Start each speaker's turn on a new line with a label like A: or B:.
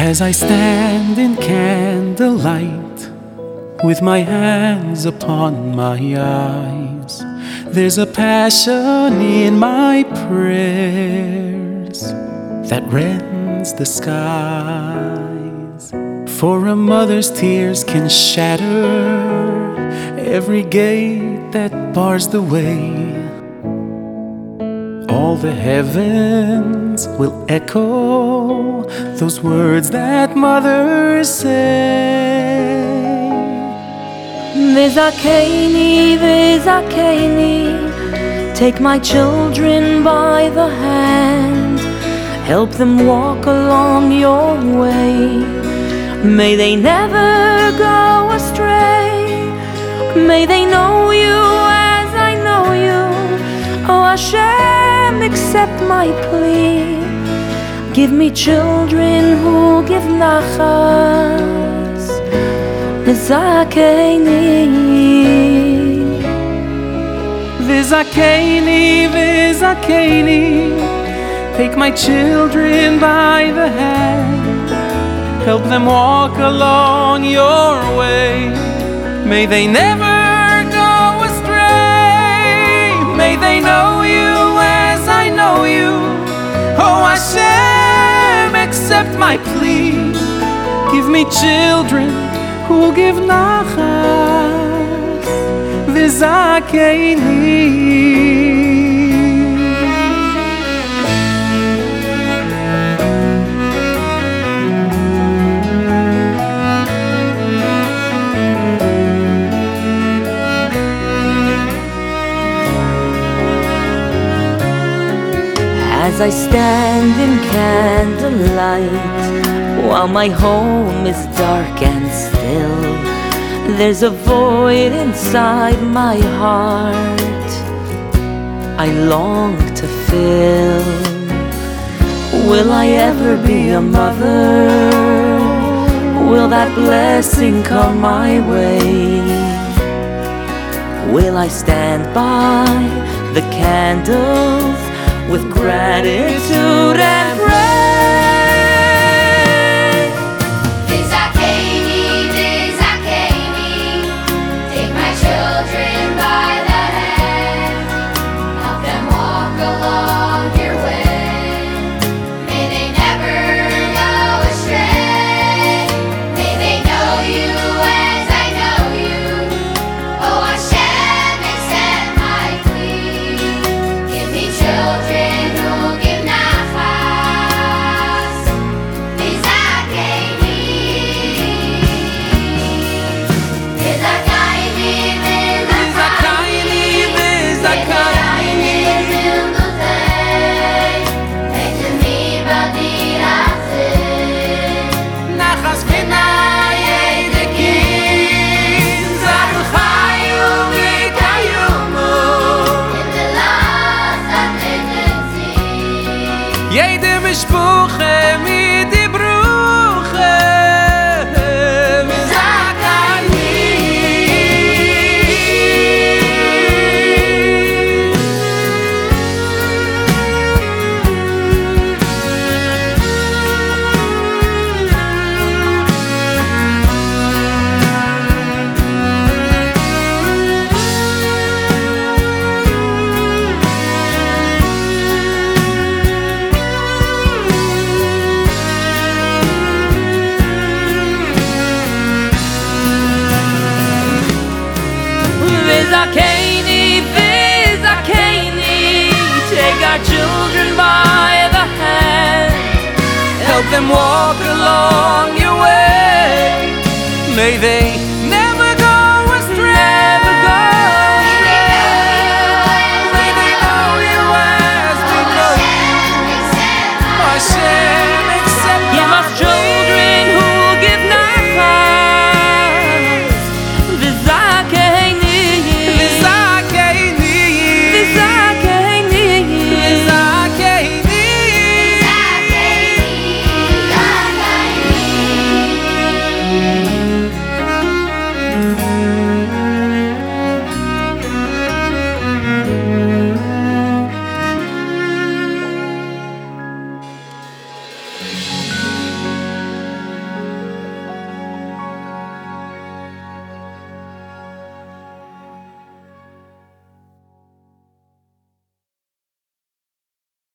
A: As I stand in candlelight with my hands upon my eyes, there's a passion in my prayers that rends the skies. For a mother's tears can shatter every gate that bars the way. All the heavens will echo those words that mothers say.
B: Vizakeni, Vizakeni, take my children by the hand, help them walk along your way. May they never go astray, may they know you accept my plea. Give me children who give nachas. Vizakeni.
A: Vizakeni, Vizakeni, take my children by the hand, help them walk along your way. May they never accept my plea, give me children who give nachas. Vizakeni.
B: As I stand in candlelight while my home is dark and still, there's a void inside my heart I long to fill. Will I ever be a mother? Will that blessing come my way? Will I stand by the candles with gratitude and
A: Jede
B: mispuche
A: mi them walk along your way. May they